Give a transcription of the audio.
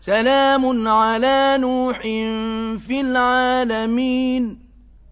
سلام على نوح في العالمين.